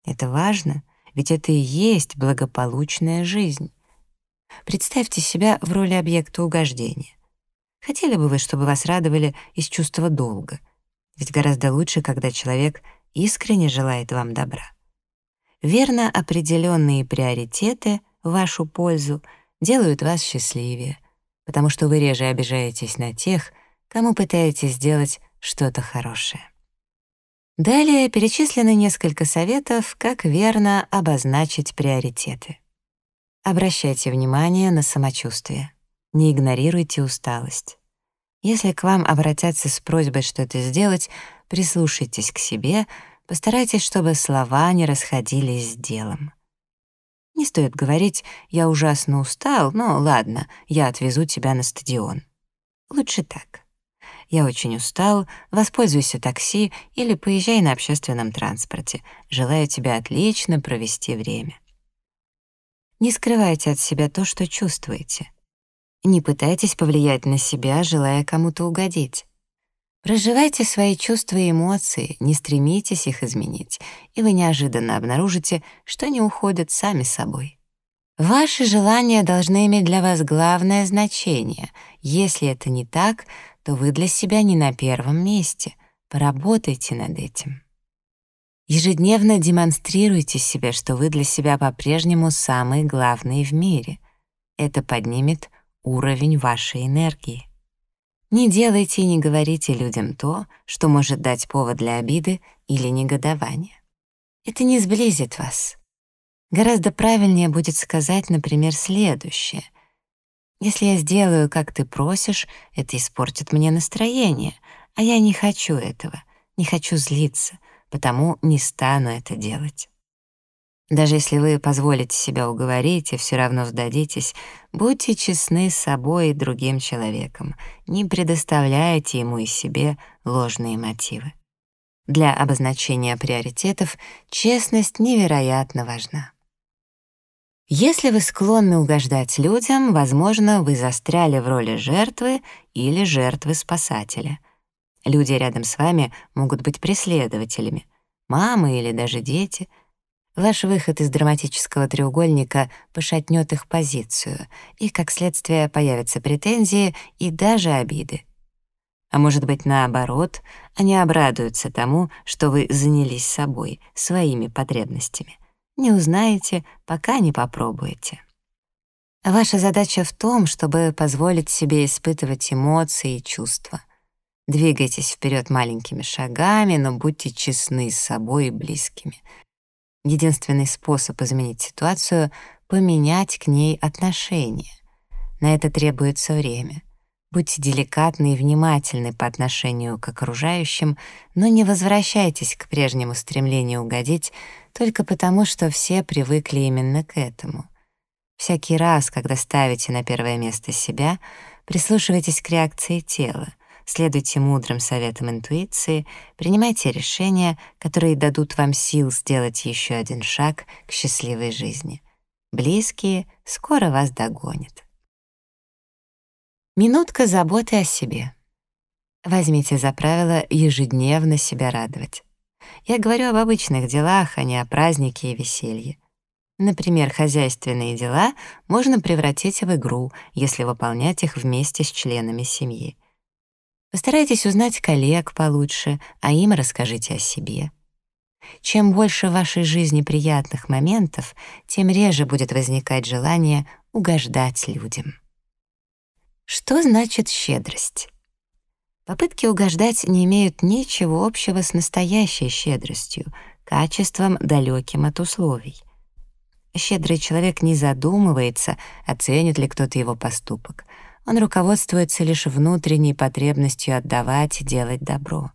Это важно, ведь это и есть благополучная жизнь. Представьте себя в роли объекта угождения. Хотели бы вы, чтобы вас радовали из чувства долга? Ведь гораздо лучше, когда человек искренне желает вам добра. Верно определенные приоритеты — в вашу пользу делают вас счастливее, потому что вы реже обижаетесь на тех, кому пытаетесь сделать что-то хорошее. Далее перечислены несколько советов, как верно обозначить приоритеты. Обращайте внимание на самочувствие. Не игнорируйте усталость. Если к вам обратятся с просьбой что-то сделать, прислушайтесь к себе, постарайтесь, чтобы слова не расходились с делом. Не стоит говорить «я ужасно устал, но ладно, я отвезу тебя на стадион». Лучше так. «Я очень устал, воспользуйся такси или поезжай на общественном транспорте. Желаю тебе отлично провести время». Не скрывайте от себя то, что чувствуете. Не пытайтесь повлиять на себя, желая кому-то угодить. Проживайте свои чувства и эмоции, не стремитесь их изменить, и вы неожиданно обнаружите, что они уходят сами собой. Ваши желания должны иметь для вас главное значение. Если это не так, то вы для себя не на первом месте. Поработайте над этим. Ежедневно демонстрируйте себе, что вы для себя по-прежнему самые главные в мире. Это поднимет уровень вашей энергии. Не делайте и не говорите людям то, что может дать повод для обиды или негодования. Это не сблизит вас. Гораздо правильнее будет сказать, например, следующее. «Если я сделаю, как ты просишь, это испортит мне настроение, а я не хочу этого, не хочу злиться, потому не стану это делать». Даже если вы позволите себя уговорить и все равно сдадитесь, будьте честны с собой и другим человеком, не предоставляйте ему и себе ложные мотивы. Для обозначения приоритетов честность невероятно важна. Если вы склонны угождать людям, возможно, вы застряли в роли жертвы или жертвы-спасателя. Люди рядом с вами могут быть преследователями, мамы или даже дети. Ваш выход из драматического треугольника пошатнет их позицию, и, как следствие, появятся претензии и даже обиды. А может быть, наоборот, они обрадуются тому, что вы занялись собой, своими потребностями. Не узнаете, пока не попробуете. Ваша задача в том, чтобы позволить себе испытывать эмоции и чувства. Двигайтесь вперед маленькими шагами, но будьте честны с собой и близкими. Единственный способ изменить ситуацию — поменять к ней отношение. На это требуется время — Будьте деликатны и внимательны по отношению к окружающим, но не возвращайтесь к прежнему стремлению угодить только потому, что все привыкли именно к этому. Всякий раз, когда ставите на первое место себя, прислушивайтесь к реакции тела, следуйте мудрым советам интуиции, принимайте решения, которые дадут вам сил сделать еще один шаг к счастливой жизни. Близкие скоро вас догонят. Минутка заботы о себе. Возьмите за правило ежедневно себя радовать. Я говорю об обычных делах, а не о празднике и веселье. Например, хозяйственные дела можно превратить в игру, если выполнять их вместе с членами семьи. Постарайтесь узнать коллег получше, а им расскажите о себе. Чем больше в вашей жизни приятных моментов, тем реже будет возникать желание угождать людям. Что значит щедрость? Попытки угождать не имеют ничего общего с настоящей щедростью, качеством, далеким от условий. Щедрый человек не задумывается, оценит ли кто-то его поступок. Он руководствуется лишь внутренней потребностью отдавать делать добро.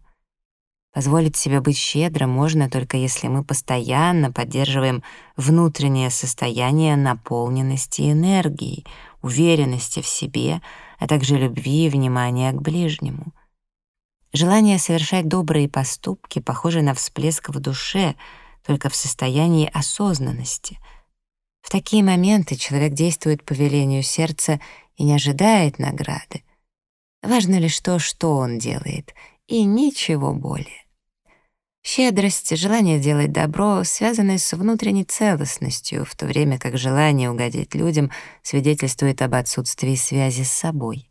Позволить себе быть щедрым можно только если мы постоянно поддерживаем внутреннее состояние наполненности энергией, уверенности в себе, а также любви и внимания к ближнему. Желание совершать добрые поступки похоже на всплеск в душе, только в состоянии осознанности. В такие моменты человек действует по велению сердца и не ожидает награды. Важно лишь то, что он делает, и ничего более. Щедрость, желание делать добро связаны с внутренней целостностью, в то время как желание угодить людям свидетельствует об отсутствии связи с собой.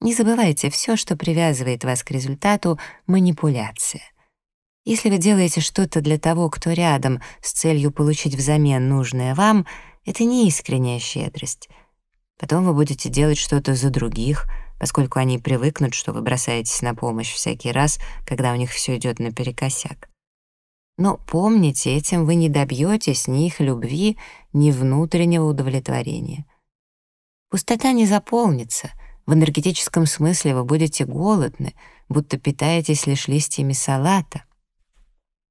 Не забывайте, все, что привязывает вас к результату — манипуляция. Если вы делаете что-то для того, кто рядом, с целью получить взамен нужное вам, это не искренняя щедрость. Потом вы будете делать что-то за других — поскольку они привыкнут, что вы бросаетесь на помощь всякий раз, когда у них все идет наперекосяк. Но помните, этим вы не добьетесь ни их любви, ни внутреннего удовлетворения. Пустота не заполнится, в энергетическом смысле вы будете голодны, будто питаетесь лишь листьями салата.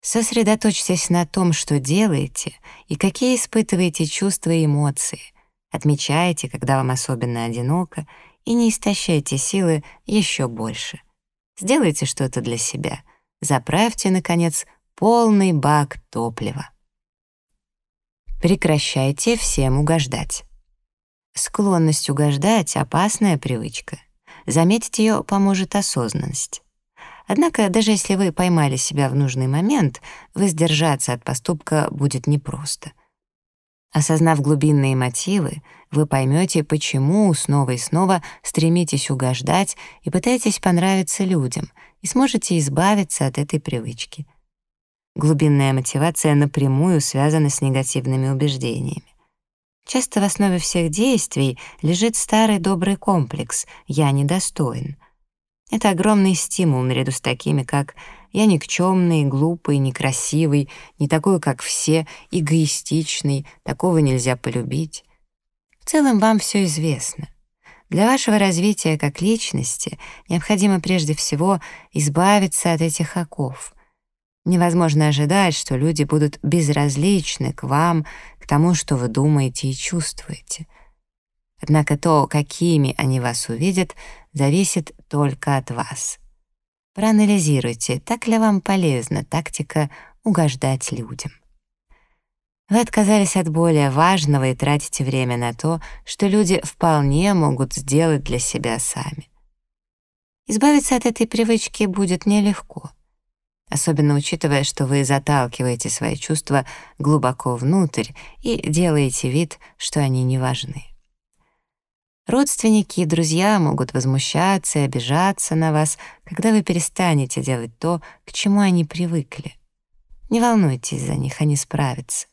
Сосредоточьтесь на том, что делаете и какие испытываете чувства и эмоции. Отмечайте, когда вам особенно одиноко, и не истощайте силы еще больше. Сделайте что-то для себя. Заправьте, наконец, полный бак топлива. Прекращайте всем угождать. Склонность угождать — опасная привычка. Заметить ее поможет осознанность. Однако, даже если вы поймали себя в нужный момент, воздержаться от поступка будет непросто. Осознав глубинные мотивы, вы поймете, почему снова и снова стремитесь угождать и пытаетесь понравиться людям, и сможете избавиться от этой привычки. Глубинная мотивация напрямую связана с негативными убеждениями. Часто в основе всех действий лежит старый добрый комплекс «я недостоин». Это огромный стимул наряду с такими, как я никчемный, глупый, некрасивый, не такой, как все, эгоистичный, такого нельзя полюбить. В целом вам все известно. Для вашего развития как личности необходимо прежде всего избавиться от этих оков. Невозможно ожидать, что люди будут безразличны к вам, к тому, что вы думаете и чувствуете. Однако то, какими они вас увидят, зависит только от вас. Проанализируйте, так ли вам полезна тактика угождать людям. Вы отказались от более важного и тратите время на то, что люди вполне могут сделать для себя сами. Избавиться от этой привычки будет нелегко, особенно учитывая, что вы заталкиваете свои чувства глубоко внутрь и делаете вид, что они не важны. Родственники и друзья могут возмущаться и обижаться на вас, когда вы перестанете делать то, к чему они привыкли. Не волнуйтесь за них, они справятся.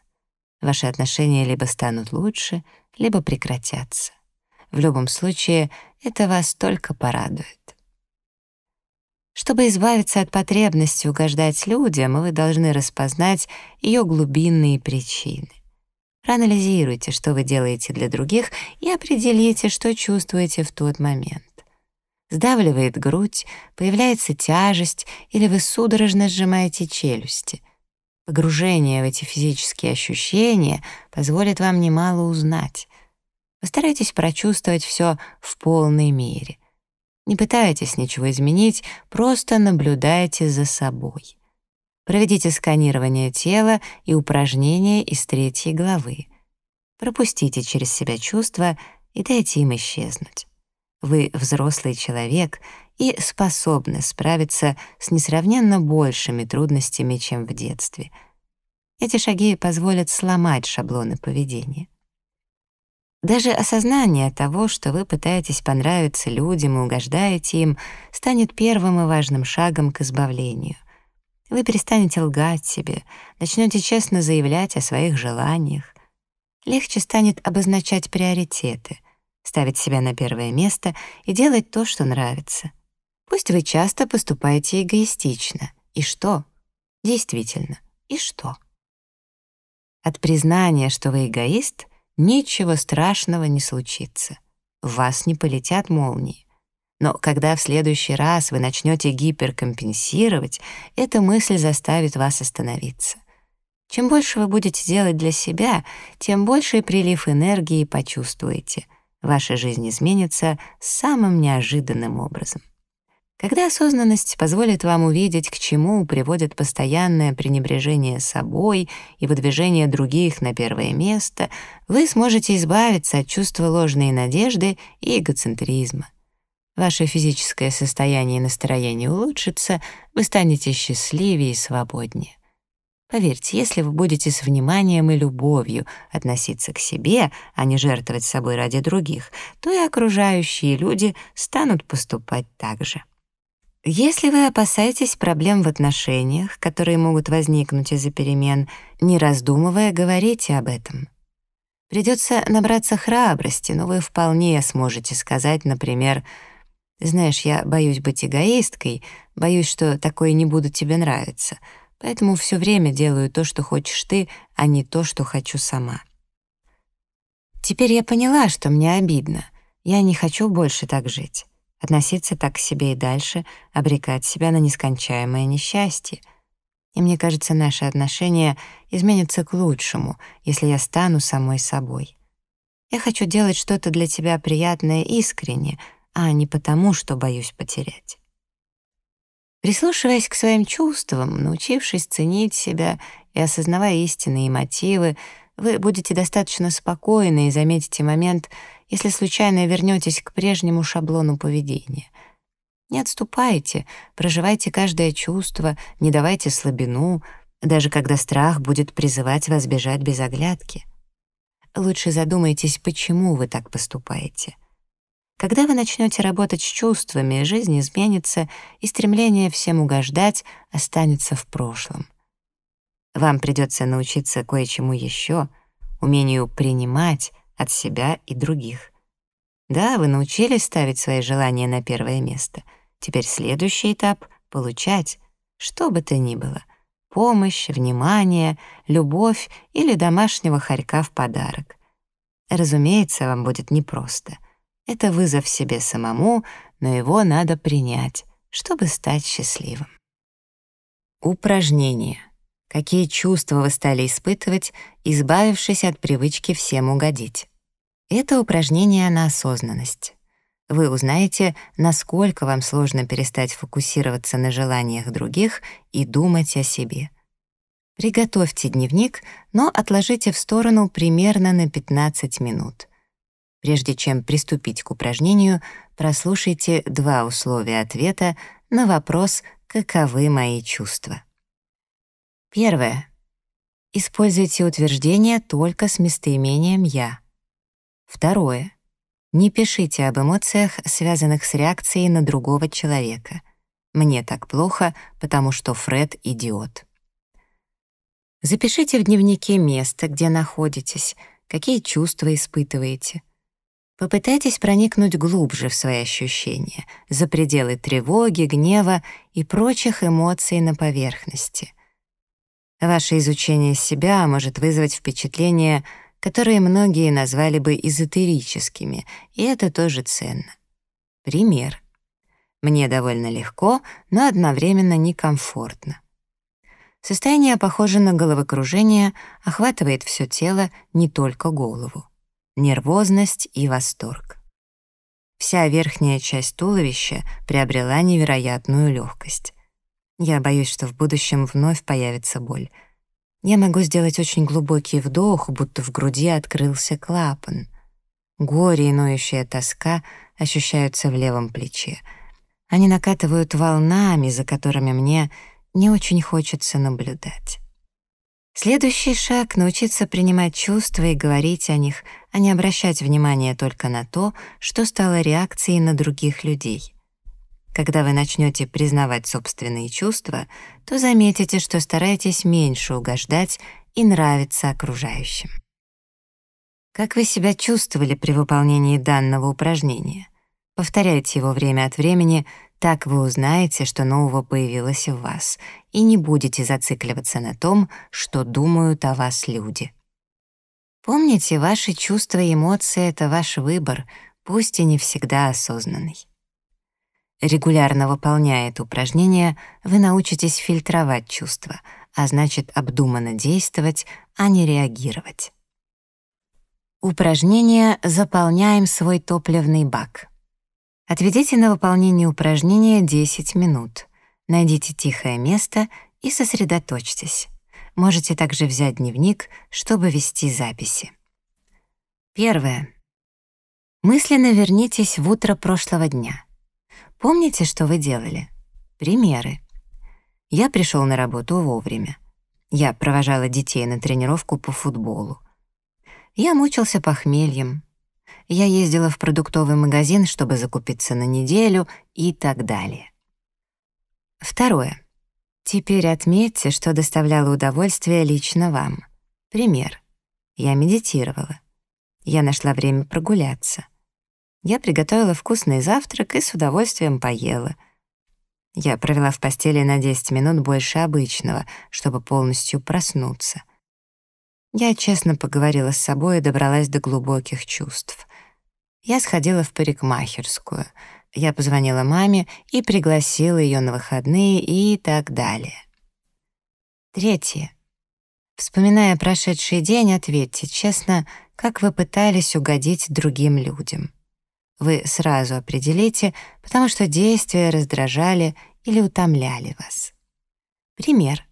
Ваши отношения либо станут лучше, либо прекратятся. В любом случае, это вас только порадует. Чтобы избавиться от потребности угождать людям, вы должны распознать ее глубинные причины. Проанализируйте, что вы делаете для других, и определите, что чувствуете в тот момент. Сдавливает грудь, появляется тяжесть, или вы судорожно сжимаете челюсти. Погружение в эти физические ощущения позволит вам немало узнать. Постарайтесь прочувствовать все в полной мере. Не пытайтесь ничего изменить, просто наблюдайте за собой. Проведите сканирование тела и упражнения из третьей главы. Пропустите через себя чувства и дайте им исчезнуть. Вы взрослый человек и способны справиться с несравненно большими трудностями, чем в детстве. Эти шаги позволят сломать шаблоны поведения. Даже осознание того, что вы пытаетесь понравиться людям и угождаете им, станет первым и важным шагом к избавлению. Вы перестанете лгать себе, начнете честно заявлять о своих желаниях. Легче станет обозначать приоритеты — ставить себя на первое место и делать то, что нравится. Пусть вы часто поступаете эгоистично. И что? Действительно, и что? От признания, что вы эгоист, ничего страшного не случится. В вас не полетят молнии. Но когда в следующий раз вы начнете гиперкомпенсировать, эта мысль заставит вас остановиться. Чем больше вы будете делать для себя, тем больший прилив энергии почувствуете — ваша жизнь изменится самым неожиданным образом. Когда осознанность позволит вам увидеть, к чему приводит постоянное пренебрежение собой и выдвижение других на первое место, вы сможете избавиться от чувства ложной надежды и эгоцентризма. Ваше физическое состояние и настроение улучшится, вы станете счастливее и свободнее. Поверьте, если вы будете с вниманием и любовью относиться к себе, а не жертвовать собой ради других, то и окружающие люди станут поступать так же. Если вы опасаетесь проблем в отношениях, которые могут возникнуть из-за перемен, не раздумывая, говорите об этом. Придется набраться храбрости, но вы вполне сможете сказать, например, «Знаешь, я боюсь быть эгоисткой, боюсь, что такое не буду тебе нравиться», Поэтому все время делаю то, что хочешь ты, а не то, что хочу сама. Теперь я поняла, что мне обидно. Я не хочу больше так жить. Относиться так к себе и дальше, обрекать себя на нескончаемое несчастье. И мне кажется, наши отношения изменятся к лучшему, если я стану самой собой. Я хочу делать что-то для тебя приятное искренне, а не потому, что боюсь потерять. Прислушиваясь к своим чувствам, научившись ценить себя и осознавая истинные мотивы, вы будете достаточно спокойны и заметите момент, если случайно вернетесь к прежнему шаблону поведения. Не отступайте, проживайте каждое чувство, не давайте слабину, даже когда страх будет призывать вас бежать без оглядки. Лучше задумайтесь, почему вы так поступаете — когда вы начнете работать с чувствами, жизнь изменится, и стремление всем угождать останется в прошлом. Вам придется научиться кое-чему еще, умению принимать от себя и других. Да, вы научились ставить свои желания на первое место. Теперь следующий этап — получать, что бы то ни было — помощь, внимание, любовь или домашнего хорька в подарок. Разумеется, вам будет непросто — это вызов себе самому, но его надо принять, чтобы стать счастливым. Упражнение. Какие чувства вы стали испытывать, избавившись от привычки всем угодить? Это упражнение на осознанность. Вы узнаете, насколько вам сложно перестать фокусироваться на желаниях других и думать о себе. Приготовьте дневник, но отложите в сторону примерно на 15 минут. Прежде чем приступить к упражнению, прослушайте два условия ответа на вопрос «Каковы мои чувства?». Первое. Используйте утверждение только с местоимением «я». Второе. Не пишите об эмоциях, связанных с реакцией на другого человека. «Мне так плохо, потому что Фред — идиот». Запишите в дневнике место, где находитесь, какие чувства испытываете. Попытайтесь проникнуть глубже в свои ощущения, за пределы тревоги, гнева и прочих эмоций на поверхности. Ваше изучение себя может вызвать впечатления, которые многие назвали бы эзотерическими, и это тоже ценно. Пример. Мне довольно легко, но одновременно некомфортно. Состояние похоже на головокружение, охватывает все тело, не только голову. Нервозность и восторг. Вся верхняя часть туловища приобрела невероятную легкость. Я боюсь, что в будущем вновь появится боль. Я могу сделать очень глубокий вдох, будто в груди открылся клапан. Горе и ноющая тоска ощущаются в левом плече. Они накатывают волнами, за которыми мне не очень хочется наблюдать. Следующий шаг — научиться принимать чувства и говорить о них, а не обращать внимание только на то, что стало реакцией на других людей. Когда вы начнете признавать собственные чувства, то заметите, что стараетесь меньше угождать и нравиться окружающим. Как вы себя чувствовали при выполнении данного упражнения? Повторяйте его время от времени, так вы узнаете, что нового появилось в вас, и не будете зацикливаться на том, что думают о вас люди. Помните, ваши чувства и эмоции — это ваш выбор, пусть и не всегда осознанный. Регулярно выполняя это упражнение, вы научитесь фильтровать чувства, а значит, обдуманно действовать, а не реагировать. Упражнение «Заполняем свой топливный бак». Отведите на выполнение упражнения 10 минут. Найдите тихое место и сосредоточьтесь. Можете также взять дневник, чтобы вести записи. Первое. Мысленно вернитесь в утро прошлого дня. Помните, что вы делали? Примеры. Я пришел на работу вовремя. Я провожала детей на тренировку по футболу. Я мучился похмельем я ездила в продуктовый магазин, чтобы закупиться на неделю и так далее. Второе. Теперь отметьте, что доставляло удовольствие лично вам. Пример. Я медитировала. Я нашла время прогуляться. Я приготовила вкусный завтрак и с удовольствием поела. Я провела в постели на 10 минут больше обычного, чтобы полностью проснуться. Я честно поговорила с собой и добралась до глубоких чувств. Я сходила в парикмахерскую. Я позвонила маме и пригласила ее на выходные и так далее. Третье. Вспоминая прошедший день, ответьте честно, как вы пытались угодить другим людям. Вы сразу определите, потому что действия раздражали или утомляли вас. Пример.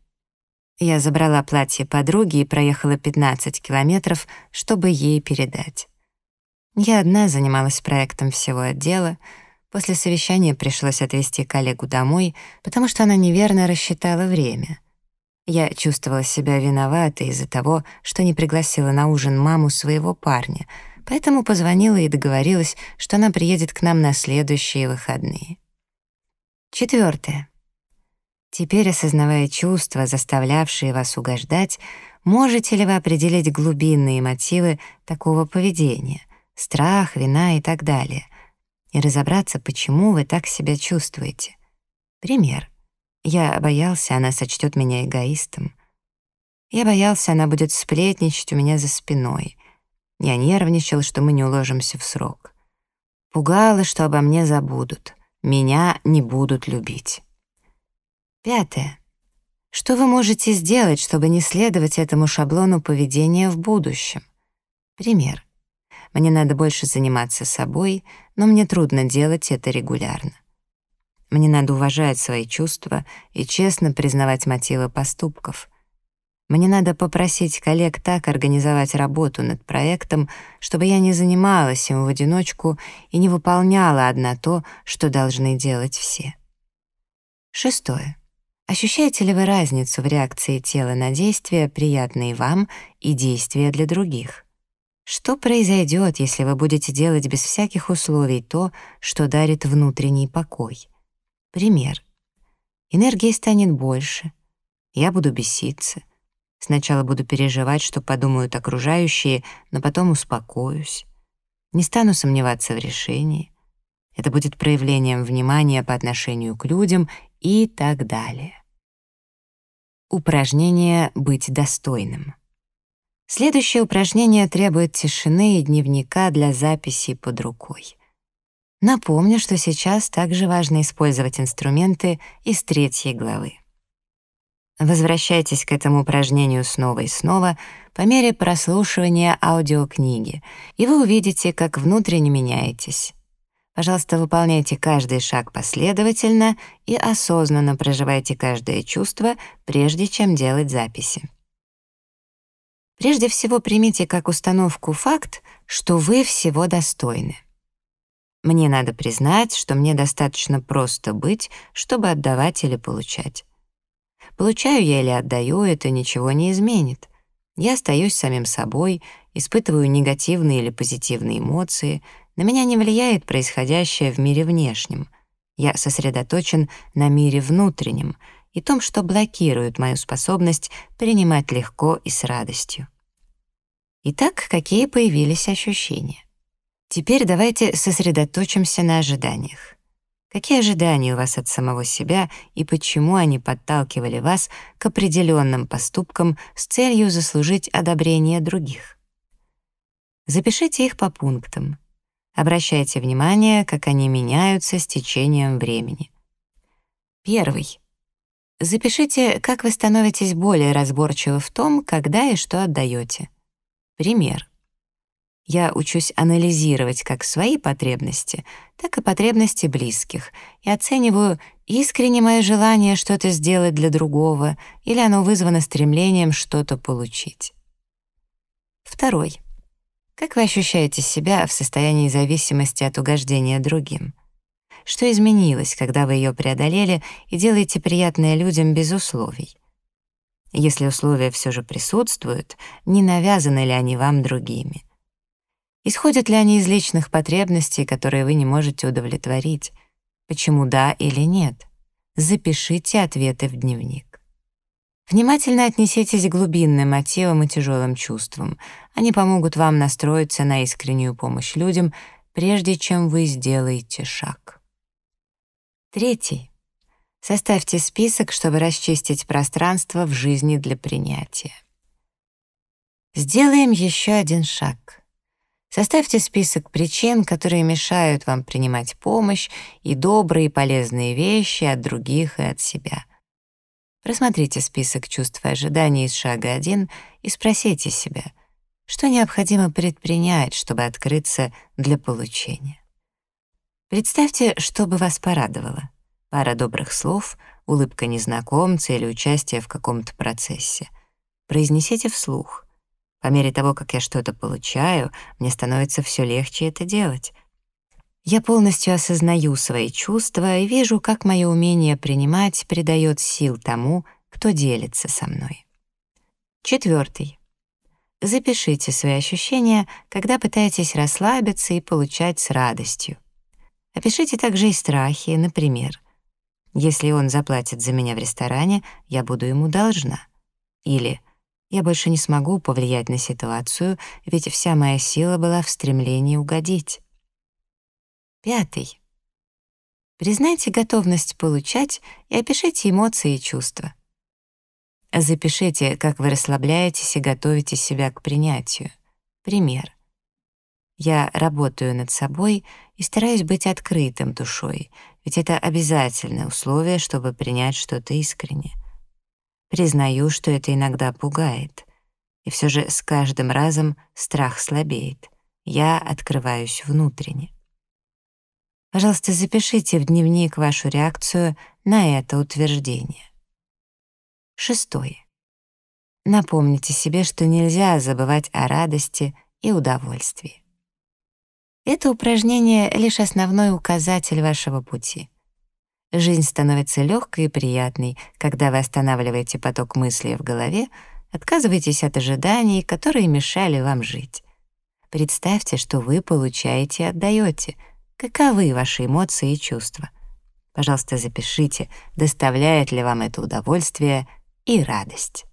Я забрала платье подруги и проехала 15 километров, чтобы ей передать. Я одна занималась проектом всего отдела. После совещания пришлось отвезти коллегу домой, потому что она неверно рассчитала время. Я чувствовала себя виноватой из-за того, что не пригласила на ужин маму своего парня, поэтому позвонила и договорилась, что она приедет к нам на следующие выходные. Четвертое. Теперь, осознавая чувства, заставлявшие вас угождать, можете ли вы определить глубинные мотивы такого поведения — страх, вина и так далее, и разобраться, почему вы так себя чувствуете. Пример. Я боялся, она сочтет меня эгоистом. Я боялся, она будет сплетничать у меня за спиной. Я нервничал, что мы не уложимся в срок. Пугало, что обо мне забудут. Меня не будут любить. Пятое. Что вы можете сделать, чтобы не следовать этому шаблону поведения в будущем? Пример. Мне надо больше заниматься собой, но мне трудно делать это регулярно. Мне надо уважать свои чувства и честно признавать мотивы поступков. Мне надо попросить коллег так организовать работу над проектом, чтобы я не занималась им в одиночку и не выполняла одна то, что должны делать все. Шестое. Ощущаете ли вы разницу в реакции тела на действия, приятные вам, и действия для других? Что произойдет, если вы будете делать без всяких условий то, что дарит внутренний покой? Пример. Энергии станет больше. Я буду беситься. Сначала буду переживать, что подумают окружающие, но потом успокоюсь. Не стану сомневаться в решении. Это будет проявлением внимания по отношению к людям и так далее. Упражнение «Быть достойным». Следующее упражнение требует тишины и дневника для записи под рукой. Напомню, что сейчас также важно использовать инструменты из третьей главы. Возвращайтесь к этому упражнению снова и снова по мере прослушивания аудиокниги, и вы увидите, как внутренне меняетесь. Пожалуйста, выполняйте каждый шаг последовательно и осознанно проживайте каждое чувство, прежде чем делать записи. Прежде всего примите как установку факт, что вы всего достойны. Мне надо признать, что мне достаточно просто быть, чтобы отдавать или получать. Получаю я или отдаю, это ничего не изменит. Я остаюсь самим собой, испытываю негативные или позитивные эмоции, на меня не влияет происходящее в мире внешнем. Я сосредоточен на мире внутреннем — и том, что блокирует мою способность принимать легко и с радостью. Итак, какие появились ощущения? Теперь давайте сосредоточимся на ожиданиях. Какие ожидания у вас от самого себя и почему они подталкивали вас к определенным поступкам с целью заслужить одобрение других? Запишите их по пунктам. Обращайте внимание, как они меняются с течением времени. Первый. Запишите, как вы становитесь более разборчивы в том, когда и что отдаете. Пример. Я учусь анализировать как свои потребности, так и потребности близких и оцениваю, искренне мое желание что-то сделать для другого или оно вызвано стремлением что-то получить. Второй. Как вы ощущаете себя в состоянии зависимости от угождения другим? Что изменилось, когда вы ее преодолели и делаете приятное людям без условий? Если условия все же присутствуют, не навязаны ли они вам другими? Исходят ли они из личных потребностей, которые вы не можете удовлетворить? Почему да или нет? Запишите ответы в дневник. Внимательно отнеситесь к глубинным мотивам и тяжелым чувствам. Они помогут вам настроиться на искреннюю помощь людям, прежде чем вы сделаете шаг. Третий. Составьте список, чтобы расчистить пространство в жизни для принятия. Сделаем еще один шаг. Составьте список причин, которые мешают вам принимать помощь и добрые и полезные вещи от других и от себя. Просмотрите список чувств и ожиданий из шага 1 и спросите себя, что необходимо предпринять, чтобы открыться для получения. Представьте, что бы вас порадовало. Пара добрых слов, улыбка незнакомца или участие в каком-то процессе. Произнесите вслух. По мере того, как я что-то получаю, мне становится все легче это делать. Я полностью осознаю свои чувства и вижу, как мое умение принимать придает сил тому, кто делится со мной. Четвертый. Запишите свои ощущения, когда пытаетесь расслабиться и получать с радостью. Опишите также и страхи, например. Если он заплатит за меня в ресторане, я буду ему должна. Или я больше не смогу повлиять на ситуацию, ведь вся моя сила была в стремлении угодить. Пятый. Признайте готовность получать и опишите эмоции и чувства. Запишите, как вы расслабляетесь и готовите себя к принятию. Пример. Я работаю над собой и стараюсь быть открытым душой, ведь это обязательное условие, чтобы принять что-то искренне. Признаю, что это иногда пугает. И все же с каждым разом страх слабеет. Я открываюсь внутренне. Пожалуйста, запишите в дневник вашу реакцию на это утверждение. Шестое. Напомните себе, что нельзя забывать о радости и удовольствии. Это упражнение — лишь основной указатель вашего пути. Жизнь становится легкой и приятной, когда вы останавливаете поток мыслей в голове, отказываетесь от ожиданий, которые мешали вам жить. Представьте, что вы получаете и отдаете. Каковы ваши эмоции и чувства? Пожалуйста, запишите, доставляет ли вам это удовольствие и радость.